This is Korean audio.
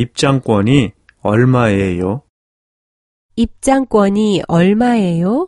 입장권이 얼마예요? 입장권이 얼마예요?